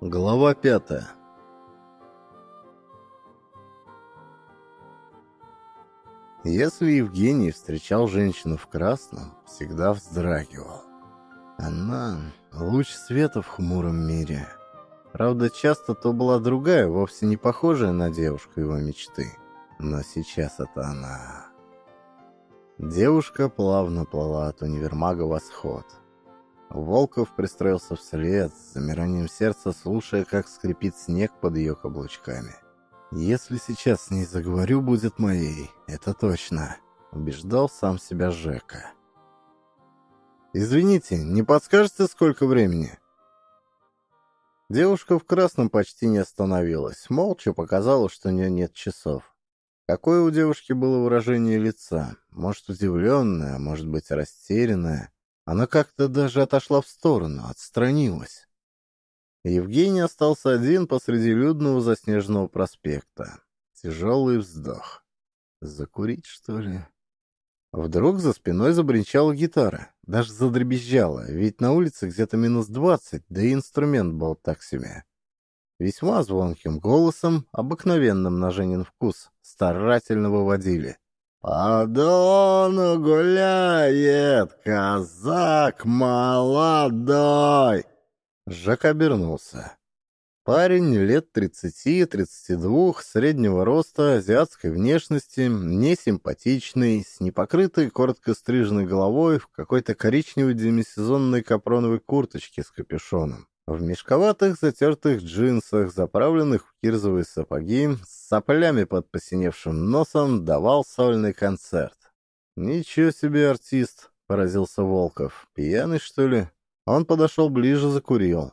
Глава пятая Если Евгений встречал женщину в красном, всегда вздрагивал. Она — луч света в хмуром мире. Правда, часто то была другая, вовсе не похожая на девушку его мечты. Но сейчас это она. Девушка плавно плыла от универмага «Восход». Волков пристроился вслед, с замиранием сердца слушая, как скрипит снег под ее каблучками. «Если сейчас с ней заговорю, будет моей, это точно», — убеждал сам себя Жека. «Извините, не подскажете, сколько времени?» Девушка в красном почти не остановилась, молча показала, что у нее нет часов. Какое у девушки было выражение лица? Может, удивленное, может быть, растерянное. Она как-то даже отошла в сторону, отстранилась. Евгений остался один посреди людного заснеженного проспекта. Тяжелый вздох. Закурить, что ли? Вдруг за спиной забринчала гитара. Даже задребезжала, ведь на улице где-то минус двадцать, да и инструмент был так себе. Весьма звонким голосом, обыкновенным на Женин вкус, старательно выводили. «По дону гуляет казак молодой!» Жак обернулся. Парень лет тридцати-тридцати двух, среднего роста, азиатской внешности, несимпатичный, с непокрытой, коротко стриженной головой, в какой-то коричневой демисезонной капроновой курточке с капюшоном. В мешковатых затертых джинсах, заправленных в кирзовые сапоги, с соплями под посиневшим носом, давал сольный концерт. «Ничего себе артист!» — поразился Волков. «Пьяный, что ли?» Он подошел ближе, закурил.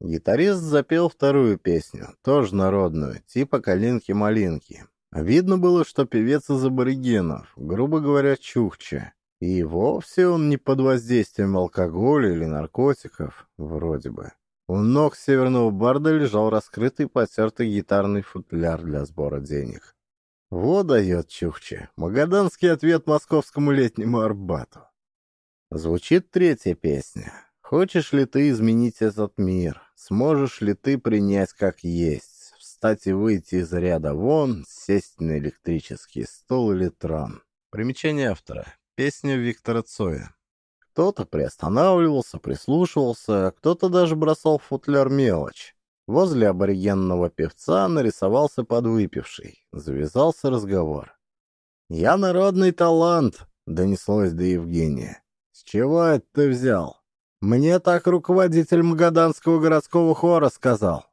Гитарист запел вторую песню, тоже народную, типа «Калинки-малинки». Видно было, что певец из аборигенов, грубо говоря, чухча. И вовсе он не под воздействием алкоголя или наркотиков, вроде бы. У ног северного барда лежал раскрытый потертый гитарный футляр для сбора денег. Вот дает Чухче. Магаданский ответ московскому летнему Арбату. Звучит третья песня. Хочешь ли ты изменить этот мир? Сможешь ли ты принять как есть? Встать и выйти из ряда вон, сесть на электрический стол или трон? Примечание автора. Песня Виктора Цоя. Кто-то приостанавливался, прислушивался, кто-то даже бросал футляр мелочь. Возле аборигенного певца нарисовался подвыпивший. Завязался разговор. «Я народный талант», — донеслось до Евгения. «С чего это ты взял?» «Мне так руководитель Магаданского городского хора сказал».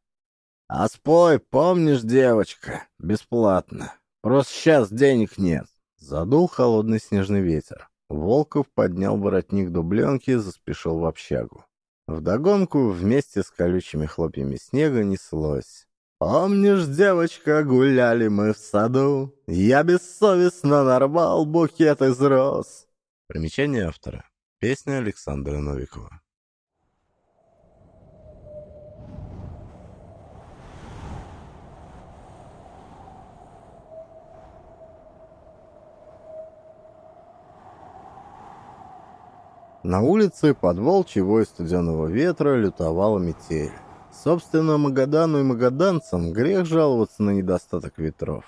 «А спой, помнишь, девочка? Бесплатно. Просто сейчас денег нет». Задул холодный снежный ветер. Волков поднял воротник дубленки и заспешил в общагу. Вдогонку вместе с колючими хлопьями снега неслось. «Помнишь, девочка, гуляли мы в саду? Я бессовестно нарвал букет из роз». Примечание автора. Песня Александра Новикова. На улице под волчий вой студенного ветра лютовала метель. Собственно, Магадану и магаданцам грех жаловаться на недостаток ветров.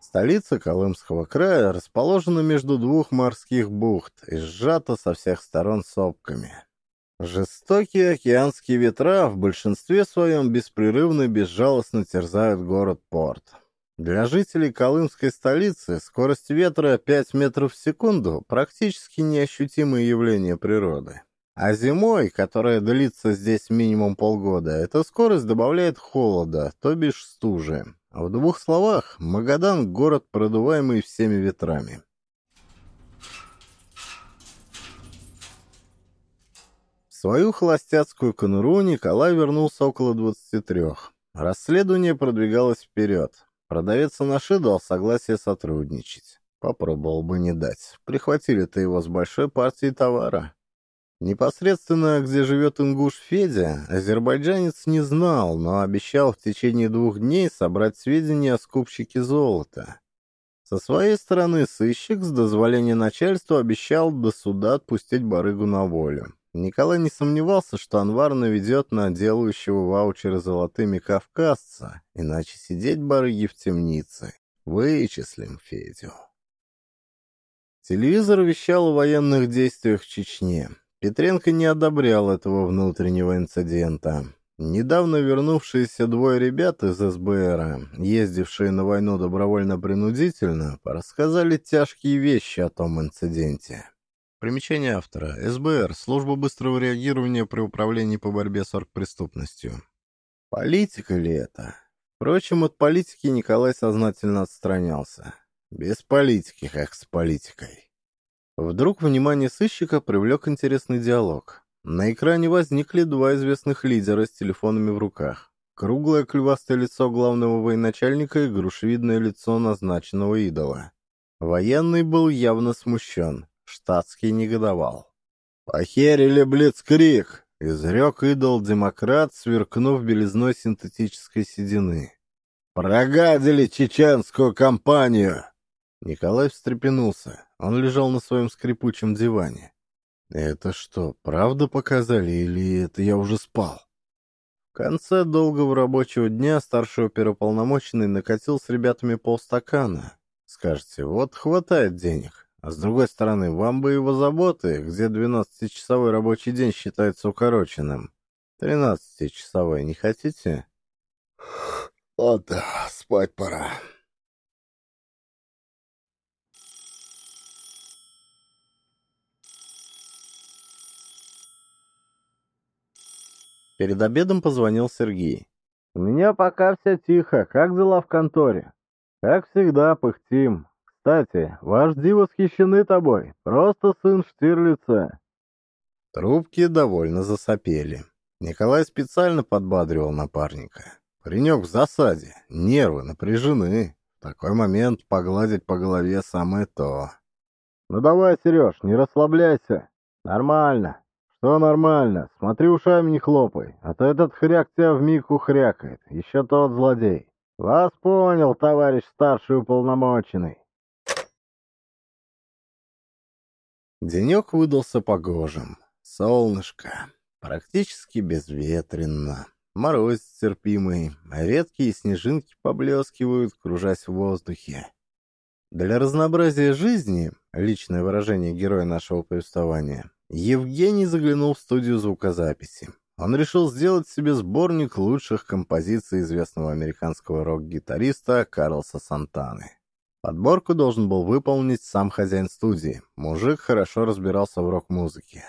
Столица Колымского края расположена между двух морских бухт и сжата со всех сторон сопками. Жестокие океанские ветра в большинстве своем беспрерывно и безжалостно терзают город-порт. Для жителей Колымской столицы скорость ветра 5 метров в секунду – практически неощутимое явление природы. А зимой, которая длится здесь минимум полгода, эта скорость добавляет холода, то бишь стужи. В двух словах, Магадан – город, продуваемый всеми ветрами. В свою холостяцкую конуру Николай вернулся около 23. Расследование продвигалось вперед. Продавец Анаши дал согласие сотрудничать. Попробовал бы не дать. Прихватили-то его с большой партией товара. Непосредственно, где живет ингуш Федя, азербайджанец не знал, но обещал в течение двух дней собрать сведения о скупщике золота. Со своей стороны сыщик с дозволения начальства обещал до суда отпустить барыгу на волю. Николай не сомневался, что Анвар наведет на делающего ваучеры золотыми кавказца, иначе сидеть барыги в темнице. Вычислим Федю. Телевизор вещал о военных действиях в Чечне. Петренко не одобрял этого внутреннего инцидента. Недавно вернувшиеся двое ребят из СБР, ездившие на войну добровольно-принудительно, рассказали тяжкие вещи о том инциденте. Примечание автора. СБР. Служба быстрого реагирования при управлении по борьбе с оргпреступностью. Политика ли это? Впрочем, от политики Николай сознательно отстранялся. Без политики, как с политикой. Вдруг внимание сыщика привлек интересный диалог. На экране возникли два известных лидера с телефонами в руках. Круглое клювастое лицо главного военачальника и грушевидное лицо назначенного идола. Военный был явно смущен, штатский негодовал. «Похерили блицкрик!» — изрек идол-демократ, сверкнув белизной синтетической седины. «Прогадили чеченскую компанию!» Николай встрепенулся. Он лежал на своем скрипучем диване. «Это что, правда показали, или это я уже спал?» В конце долгого рабочего дня старший оперуполномоченный накатил с ребятами полстакана. Скажете, вот хватает денег. А с другой стороны, вам бы его заботы, где 12-часовой рабочий день считается укороченным. 13-часовой не хотите? О да, спать пора. Перед обедом позвонил Сергей. «У меня пока все тихо. Как дела в конторе?» «Как всегда, пыхтим. Кстати, вожди восхищены тобой. Просто сын Штирлица». Трубки довольно засопели. Николай специально подбадривал напарника. Паренек в засаде, нервы напряжены. В такой момент погладить по голове самое то. «Ну давай, Сереж, не расслабляйся. Нормально. «Все нормально. Смотри, ушами не хлопай, а то этот хряк тебя вмиг ухрякает. Еще тот злодей. Вас понял, товарищ старший уполномоченный». Денек выдался погожим. Солнышко. Практически безветренно. Мороз терпимый, а редкие снежинки поблескивают, кружась в воздухе. Для разнообразия жизни, личное выражение героя нашего повествования, Евгений заглянул в студию звукозаписи. Он решил сделать себе сборник лучших композиций известного американского рок-гитариста Карлса Сантаны. Подборку должен был выполнить сам хозяин студии. Мужик хорошо разбирался в рок-музыке.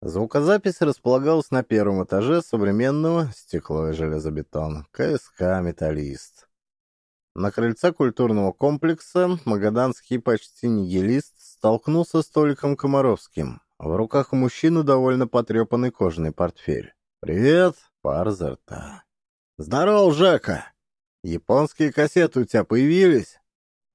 Звукозапись располагалась на первом этаже современного стекло и железобетон КСК «Металлист». На крыльце культурного комплекса магаданский почти нигилист столкнулся с Толиком Комаровским, в руках у мужчины довольно потрепанный кожаный портфель. «Привет, пар изо рта». «Здорово, Жека! Японские кассеты у тебя появились?»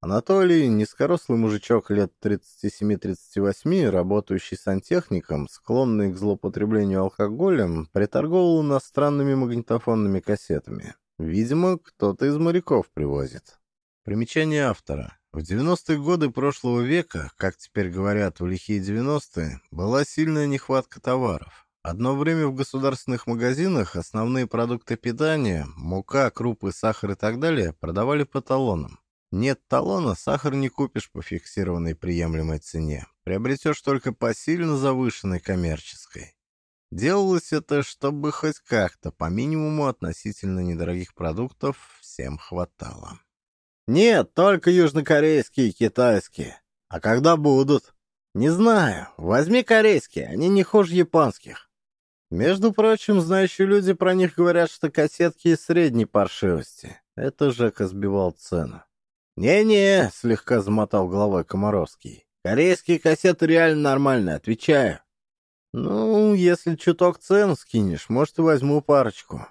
Анатолий, низкорослый мужичок лет 37-38, работающий сантехником, склонный к злоупотреблению алкоголем, приторговывал иностранными магнитофонными кассетами. Видимо, кто-то из моряков привозит. Примечание автора. В 90-е годы прошлого века, как теперь говорят в лихие 90-е, была сильная нехватка товаров. Одно время в государственных магазинах основные продукты питания, мука, крупы, сахар и так далее продавали по талонам. Нет талона, сахар не купишь по фиксированной приемлемой цене. Приобретешь только по сильно завышенной коммерческой. Делалось это, чтобы хоть как-то, по минимуму относительно недорогих продуктов, всем хватало. Нет, только южнокорейские и китайские. А когда будут? Не знаю. Возьми корейские, они не хуже японских. Между прочим, знающие люди про них говорят, что кассетки из средней паршивости. Это Жека сбивал цену. «Не-не», — слегка замотал головой Комаровский. «Корейские кассеты реально нормальные, отвечаю». «Ну, если чуток цену скинешь, может, и возьму парочку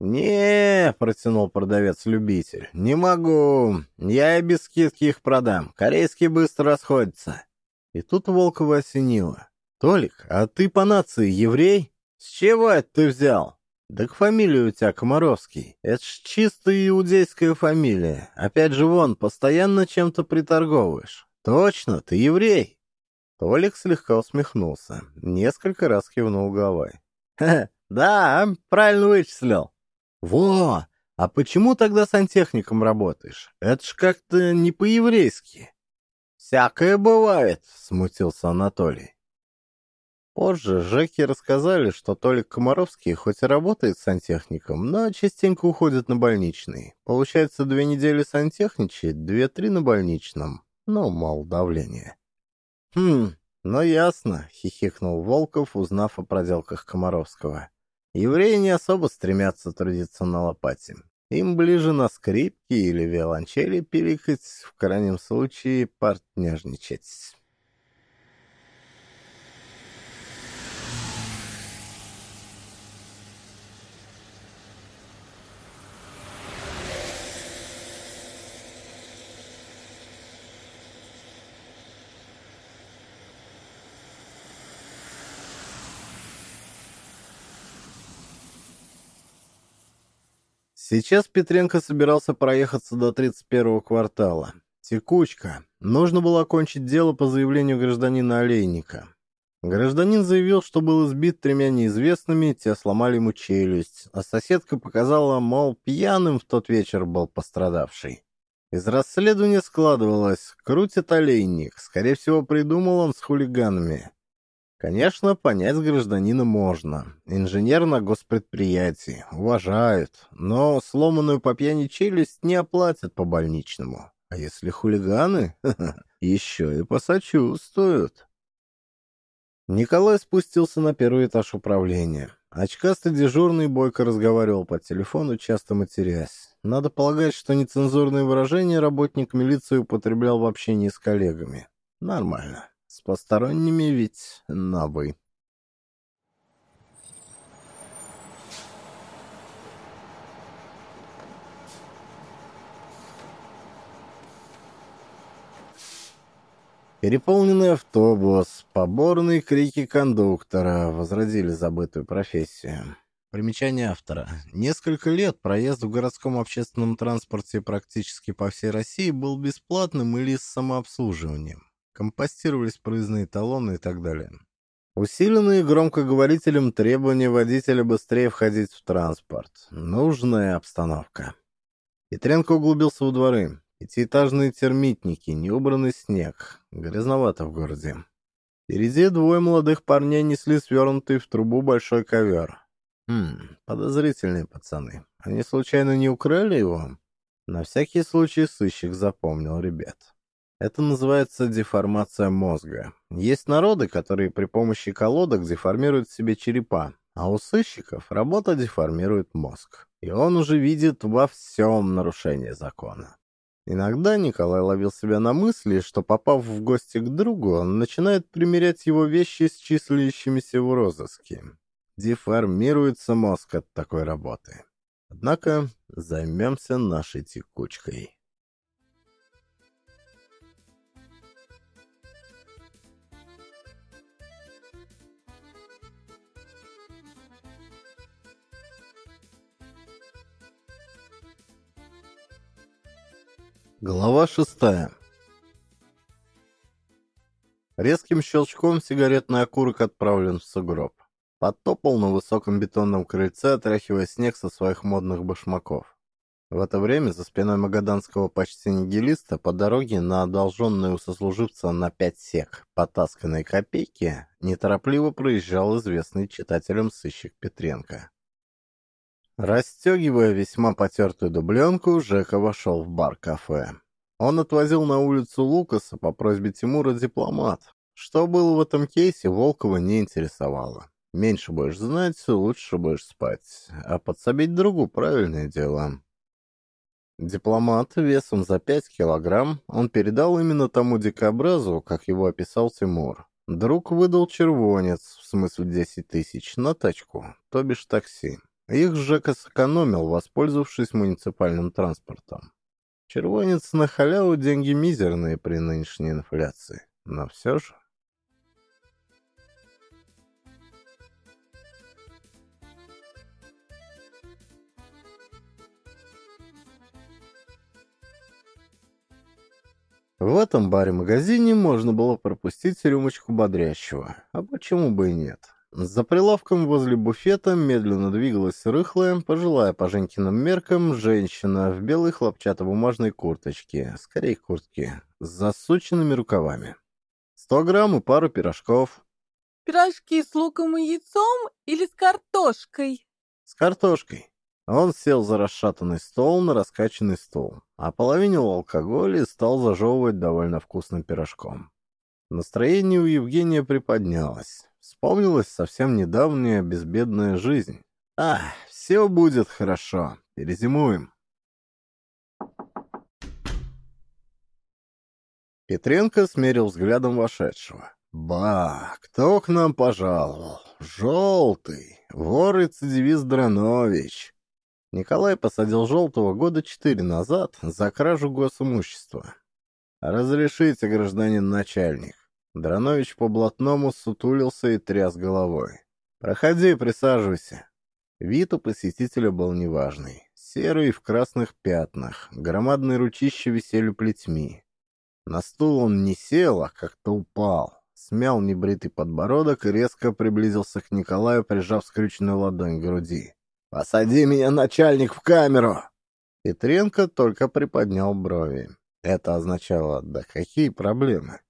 не протянул продавец-любитель. «Не могу. Я и без скидки их продам. Корейские быстро расходятся». И тут Волкова осенило. «Толик, а ты по нации еврей? С чего это ты взял?» «Так фамилия у тебя Комаровский. Это ж чисто иудейская фамилия. Опять же, вон, постоянно чем-то приторговываешь. Точно, ты еврей». Толик слегка усмехнулся, несколько раз кивнул головой. да, правильно вычислил». «Во! А почему тогда сантехником работаешь? Это ж как-то не по-еврейски». «Всякое бывает», — смутился Анатолий. Позже Жеки рассказали, что Толик Комаровский хоть и работает сантехником, но частенько уходит на больничный. Получается, две недели сантехничает, две-три на больничном. Ну, мол, давление. «Хм, ну ясно», — хихикнул Волков, узнав о проделках Комаровского. «Евреи не особо стремятся трудиться на лопате. Им ближе на скрипке или виолончели пиликать, в крайнем случае партнежничать». Сейчас Петренко собирался проехаться до 31-го квартала. Текучка. Нужно было окончить дело по заявлению гражданина Олейника. Гражданин заявил, что был избит тремя неизвестными, те сломали ему челюсть, а соседка показала, мол, пьяным в тот вечер был пострадавший. Из расследования складывалось, крутит олейник, скорее всего, придумал он с хулиганами. Конечно, понять гражданина можно. Инженер на госпредприятии. Уважают. Но сломанную по пьяни челюсть не оплатят по больничному. А если хулиганы, еще и посочувствуют. Николай спустился на первый этаж управления. Очкастый дежурный бойко разговаривал по телефону, часто матерясь. Надо полагать, что нецензурные выражения работник милиции употреблял в общении с коллегами. Нормально. С посторонними ведь на «вы». Переполненный автобус, поборные крики кондуктора возродили забытую профессию. Примечание автора. Несколько лет проезд в городском общественном транспорте практически по всей России был бесплатным или с самообслуживанием компостировались проездные талоны и так далее. Усиленные громкоговорителем требования водителя быстрее входить в транспорт. Нужная обстановка. Петренко углубился в дворы. Пятиэтажные термитники, неубранный снег. Грязновато в городе. Впереди двое молодых парней несли свернутый в трубу большой ковер. Хм, подозрительные пацаны. Они случайно не украли его? На всякий случай сыщик запомнил ребят. Это называется деформация мозга. Есть народы, которые при помощи колодок деформируют себе черепа, а у сыщиков работа деформирует мозг. И он уже видит во всем нарушение закона. Иногда Николай ловил себя на мысли, что, попав в гости к другу, он начинает примерять его вещи с числящимися в розыске. Деформируется мозг от такой работы. Однако займемся нашей текучкой. Глава шестая. Резким щелчком сигаретный окурок отправлен в сугроб. Подтопал на высоком бетонном крыльце, отряхивая снег со своих модных башмаков. В это время за спиной магаданского почти нигилиста по дороге на одолженную у сослуживца на пять сек потасканной копейки неторопливо проезжал известный читателям сыщик Петренко. Растегивая весьма потертую дубленку, Жека вошел в бар-кафе. Он отвозил на улицу Лукаса по просьбе Тимура дипломат. Что было в этом кейсе, Волкова не интересовало. Меньше будешь знать, лучше будешь спать. А подсобить другу — правильное дело. Дипломат весом за пять килограмм он передал именно тому дикобразу, как его описал Тимур. Друг выдал червонец, в смысле 10 тысяч, на тачку, то бишь такси. Их Жека сэкономил, воспользовавшись муниципальным транспортом. Червонец на халяву деньги мизерные при нынешней инфляции, но все же... В этом баре-магазине можно было пропустить рюмочку бодрящего, а почему бы и нет. За прилавком возле буфета медленно двигалась рыхлая, пожилая по Женькиным меркам, женщина в белой хлопчатобумажной курточке, скорее куртке, с засученными рукавами. Сто грамм и пару пирожков. Пирожки с луком и яйцом или с картошкой? С картошкой. Он сел за расшатанный стол на раскачанный стул, ополовинил алкоголь и стал зажевывать довольно вкусным пирожком. Настроение у Евгения приподнялось. Вспомнилась совсем недавняя безбедная жизнь. А, все будет хорошо. Перезимуем. Петренко смерил взглядом вошедшего. «Ба, кто к нам пожаловал? Желтый, вор-рецидивист Дранович». Николай посадил Желтого года четыре назад за кражу госимущества. «Разрешите, гражданин начальник». Дранович по-блатному сутулился и тряс головой. «Проходи, присаживайся». Вид у посетителя был неважный. Серый в красных пятнах, громадные ручища висели плетьми. На стул он не сел, а как-то упал. Смял небритый подбородок и резко приблизился к Николаю, прижав скрюченную ладонь к груди. «Посади меня, начальник, в камеру!» Петренко только приподнял брови. Это означало, да какие проблемы?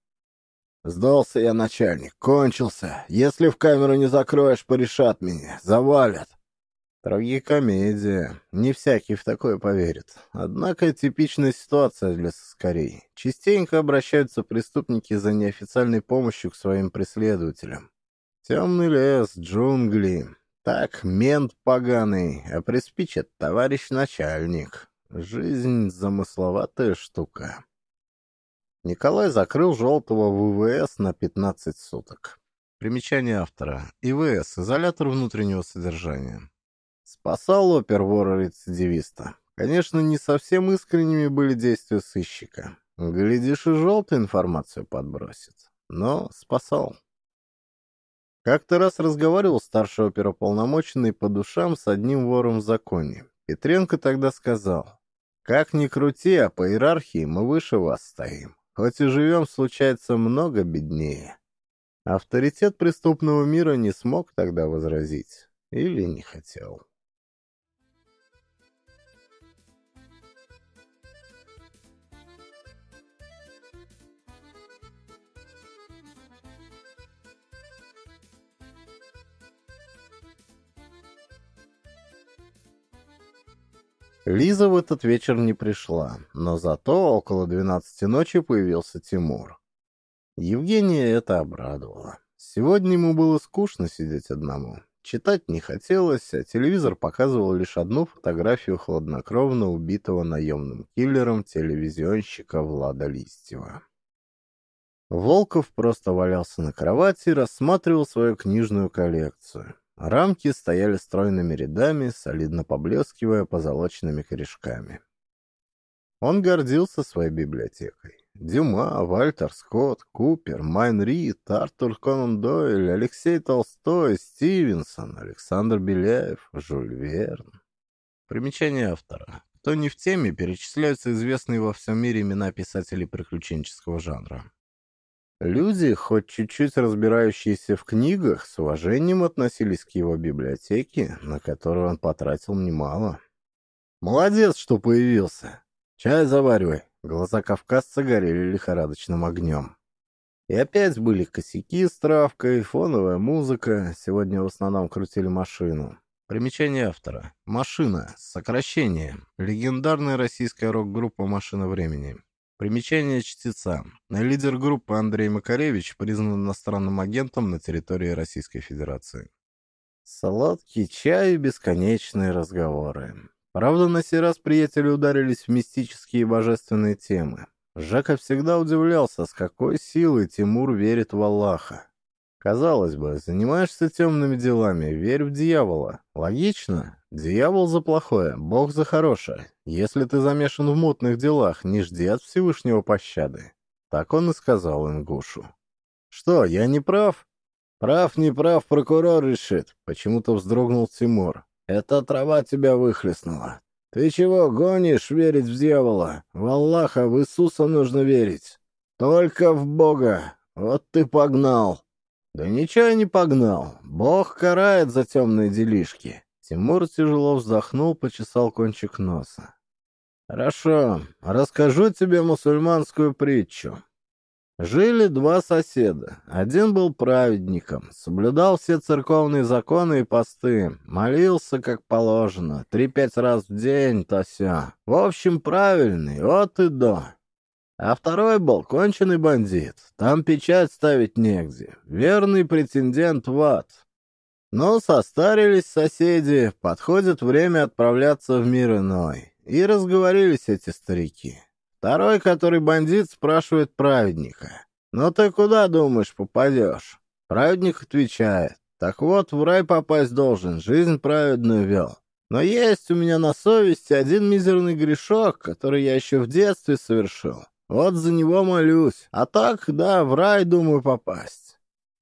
Сдался я, начальник, кончился. Если в камеру не закроешь, порешат меня, завалят. Трагикомедия. Не всякий в такое поверит. Однако типичная ситуация для соскорей. Частенько обращаются преступники за неофициальной помощью к своим преследователям. Темный лес, джунгли. Так, мент поганый, а приспичит товарищ начальник. Жизнь — замысловатая штука. Николай закрыл желтого в ИВС на 15 суток. Примечание автора. ИВС – изолятор внутреннего содержания. Спасал опер вора-рецидивиста. Конечно, не совсем искренними были действия сыщика. Глядишь, и желтую информацию подбросит. Но спасал. Как-то раз разговаривал старший оперуполномоченный по душам с одним вором в законе. Петренко тогда сказал, «Как ни крути, а по иерархии мы выше вас стоим. Хоть и живем, случается много беднее. Авторитет преступного мира не смог тогда возразить. Или не хотел. Лиза в этот вечер не пришла, но зато около двенадцати ночи появился Тимур. Евгения это обрадовало. Сегодня ему было скучно сидеть одному. Читать не хотелось, а телевизор показывал лишь одну фотографию хладнокровно убитого наемным киллером телевизионщика Влада Листьева. Волков просто валялся на кровати и рассматривал свою книжную коллекцию. Рамки стояли стройными рядами, солидно поблескивая позолоченными корешками. Он гордился своей библиотекой. Дюма, Вальтер Скотт, Купер, Майн Рид, Артур Конан Дойль, Алексей Толстой, Стивенсон, Александр Беляев, Жюль Верн. Примечание автора. Кто не в теме, перечисляются известные во всем мире имена писателей приключенческого жанра. Люди, хоть чуть-чуть разбирающиеся в книгах, с уважением относились к его библиотеке, на которую он потратил немало. «Молодец, что появился! Чай заваривай!» Глаза кавказца горели лихорадочным огнем. И опять были косяки с травкой, фоновая музыка. Сегодня в основном крутили машину. Примечание автора. «Машина» — сокращение. Легендарная российская рок-группа «Машина времени». Примечание чтеца. Лидер группы Андрей Макаревич признан иностранным агентом на территории Российской Федерации. Сладкий чай и бесконечные разговоры. Правда, на сей раз приятели ударились в мистические и божественные темы. Жака всегда удивлялся, с какой силой Тимур верит в Аллаха. Казалось бы, занимаешься темными делами, верь в дьявола. Логично? Дьявол за плохое, Бог за хорошее. Если ты замешан в мутных делах, не жди от Всевышнего пощады. Так он и сказал Ингушу. Что, я не прав? Прав, не прав, прокурор решит. Почему-то вздрогнул Тимур. Это трава тебя выхлестнула. Ты чего гонишь верить в дьявола? В Аллаха, в Иисуса нужно верить. Только в Бога! Вот ты погнал!» «Да ничего не погнал. Бог карает за темные делишки». Тимур тяжело вздохнул, почесал кончик носа. «Хорошо, расскажу тебе мусульманскую притчу. Жили два соседа. Один был праведником, соблюдал все церковные законы и посты, молился как положено, три-пять раз в день, то все. В общем, правильный, от и до. А второй был конченый бандит. Там печать ставить негде. Верный претендент в ад. Но состарились соседи, подходит время отправляться в мир иной. И разговорились эти старики. Второй, который бандит, спрашивает праведника. «Ну ты куда, думаешь, попадешь?» Праведник отвечает. «Так вот, в рай попасть должен, жизнь праведную вел. Но есть у меня на совести один мизерный грешок, который я еще в детстве совершил. Вот за него молюсь. А так, да, в рай думаю попасть».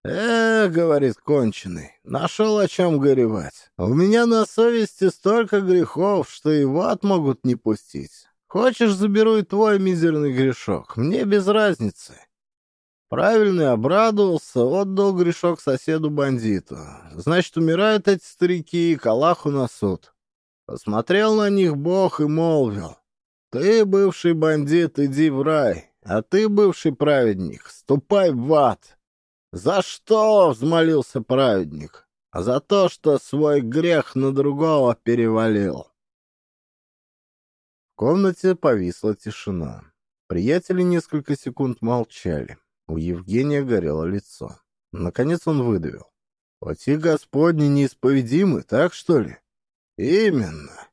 «Э, — говорит конченый, — нашел о чем горевать. У меня на совести столько грехов, что и в ад могут не пустить. Хочешь, заберу и твой мизерный грешок. Мне без разницы. Правильный обрадовался, отдал грешок соседу-бандиту. Значит, умирают эти старики, и к Аллаху на суд. Посмотрел на них Бог и молвил. Ты, бывший бандит, иди в рай, а ты, бывший праведник, ступай в ад. За что? — взмолился праведник. А за то, что свой грех на другого перевалил комнате повисла тишина. Приятели несколько секунд молчали. У Евгения горело лицо. Наконец он выдавил. «Пути Господни неисповедимы, так что ли?» «Именно».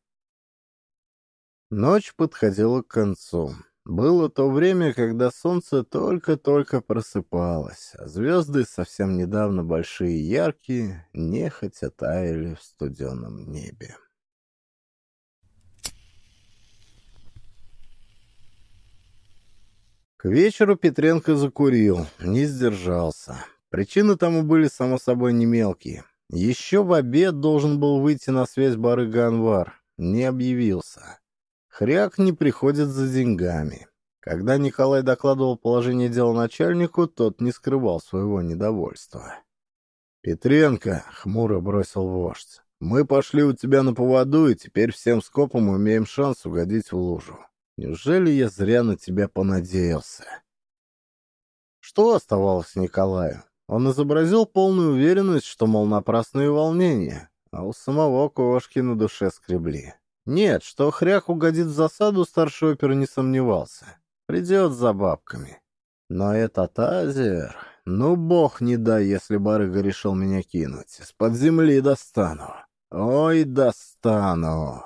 Ночь подходила к концу. Было то время, когда солнце только-только просыпалось, а звезды, совсем недавно большие и яркие, нехотя таяли в студенном небе. К вечеру Петренко закурил, не сдержался. Причины тому были, само собой, не мелкие. Еще в обед должен был выйти на связь барыга Анвар. Не объявился. Хряк не приходит за деньгами. Когда Николай докладывал положение дела начальнику, тот не скрывал своего недовольства. «Петренко», — хмуро бросил вождь, — «мы пошли у тебя на поводу, и теперь всем скопом имеем шанс угодить в лужу. Неужели я зря на тебя понадеялся? Что оставалось Николаю? Он изобразил полную уверенность, что, мол, напрасные волнения, а у самого кошки на душе скребли. Нет, что хряк угодит в засаду, старший опер не сомневался. Придет за бабками. Но этот азер... Ну, бог не дай, если барыга решил меня кинуть. С-под земли достану. Ой, достану.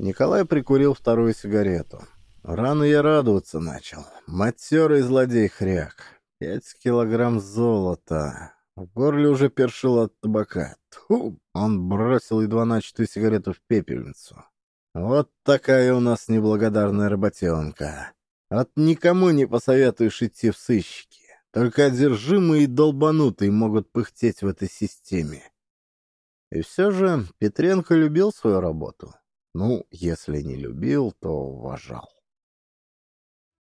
Николай прикурил вторую сигарету. Рано я радоваться начал. Матерый злодей хряк. Пять килограмм золота. В горле уже першило от табака. Тьфу! Он бросил едва начатую сигарету в пепельницу. Вот такая у нас неблагодарная работенка. От никому не посоветуешь идти в сыщики. Только одержимые и долбанутые могут пыхтеть в этой системе. И все же Петренко любил свою работу. Ну, если не любил, то уважал.